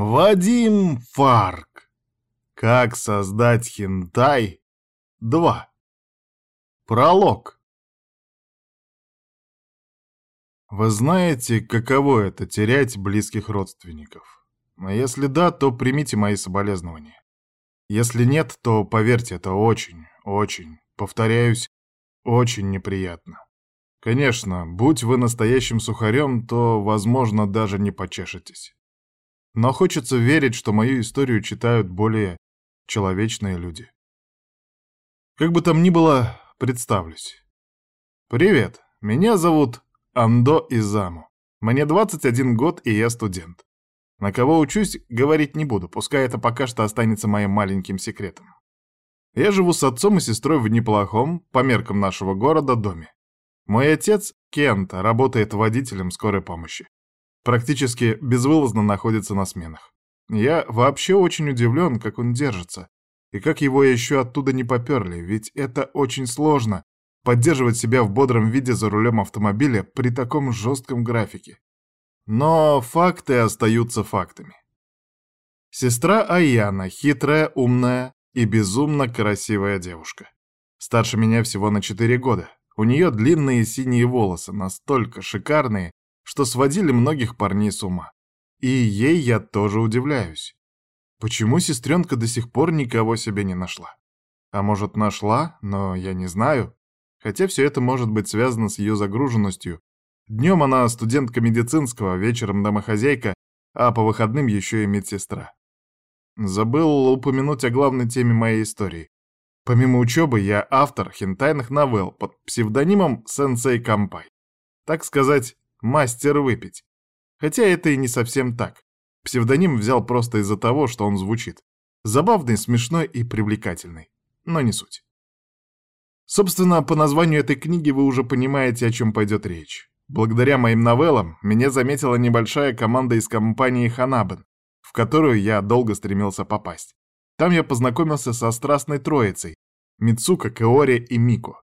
Вадим Фарк. Как создать хентай 2. Пролог. Вы знаете, каково это терять близких родственников? А если да, то примите мои соболезнования. Если нет, то поверьте, это очень, очень, повторяюсь, очень неприятно. Конечно, будь вы настоящим сухарем, то, возможно, даже не почешетесь. Но хочется верить, что мою историю читают более человечные люди. Как бы там ни было, представлюсь. Привет, меня зовут Андо Изаму. Мне 21 год, и я студент. На кого учусь, говорить не буду, пускай это пока что останется моим маленьким секретом. Я живу с отцом и сестрой в неплохом, по меркам нашего города, доме. Мой отец, Кент, работает водителем скорой помощи. Практически безвылазно находится на сменах. Я вообще очень удивлен, как он держится. И как его еще оттуда не поперли, ведь это очень сложно — поддерживать себя в бодром виде за рулем автомобиля при таком жестком графике. Но факты остаются фактами. Сестра Аяна — хитрая, умная и безумно красивая девушка. Старше меня всего на 4 года. У нее длинные синие волосы, настолько шикарные, что сводили многих парней с ума. И ей я тоже удивляюсь. Почему сестренка до сих пор никого себе не нашла? А может, нашла, но я не знаю. Хотя все это может быть связано с ее загруженностью. Днем она студентка медицинского, вечером домохозяйка, а по выходным еще и медсестра. Забыл упомянуть о главной теме моей истории. Помимо учебы, я автор хентайных новелл под псевдонимом Сенсей Кампай. Так сказать, мастер выпить. Хотя это и не совсем так. Псевдоним взял просто из-за того, что он звучит. Забавный, смешной и привлекательный. Но не суть. Собственно, по названию этой книги вы уже понимаете, о чем пойдет речь. Благодаря моим новеллам меня заметила небольшая команда из компании Ханабен, в которую я долго стремился попасть. Там я познакомился со страстной троицей — Мицука, Кеори и Мико.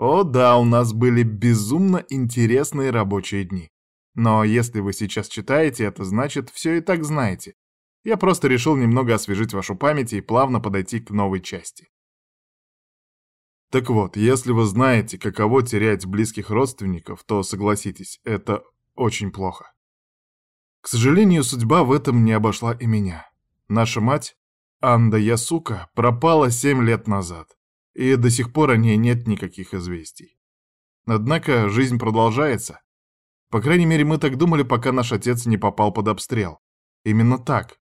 О да, у нас были безумно интересные рабочие дни. Но если вы сейчас читаете, это значит, все и так знаете. Я просто решил немного освежить вашу память и плавно подойти к новой части. Так вот, если вы знаете, каково терять близких родственников, то согласитесь, это очень плохо. К сожалению, судьба в этом не обошла и меня. Наша мать, Анда Ясука, пропала семь лет назад и до сих пор о ней нет никаких известий. Однако жизнь продолжается. По крайней мере, мы так думали, пока наш отец не попал под обстрел. Именно так.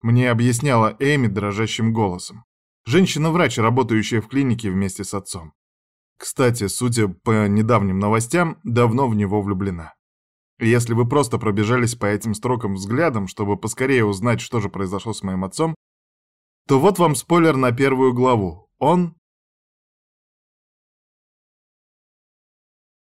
Мне объясняла Эми дрожащим голосом. Женщина-врач, работающая в клинике вместе с отцом. Кстати, судя по недавним новостям, давно в него влюблена. Если вы просто пробежались по этим строкам взглядом, чтобы поскорее узнать, что же произошло с моим отцом, то вот вам спойлер на первую главу. Он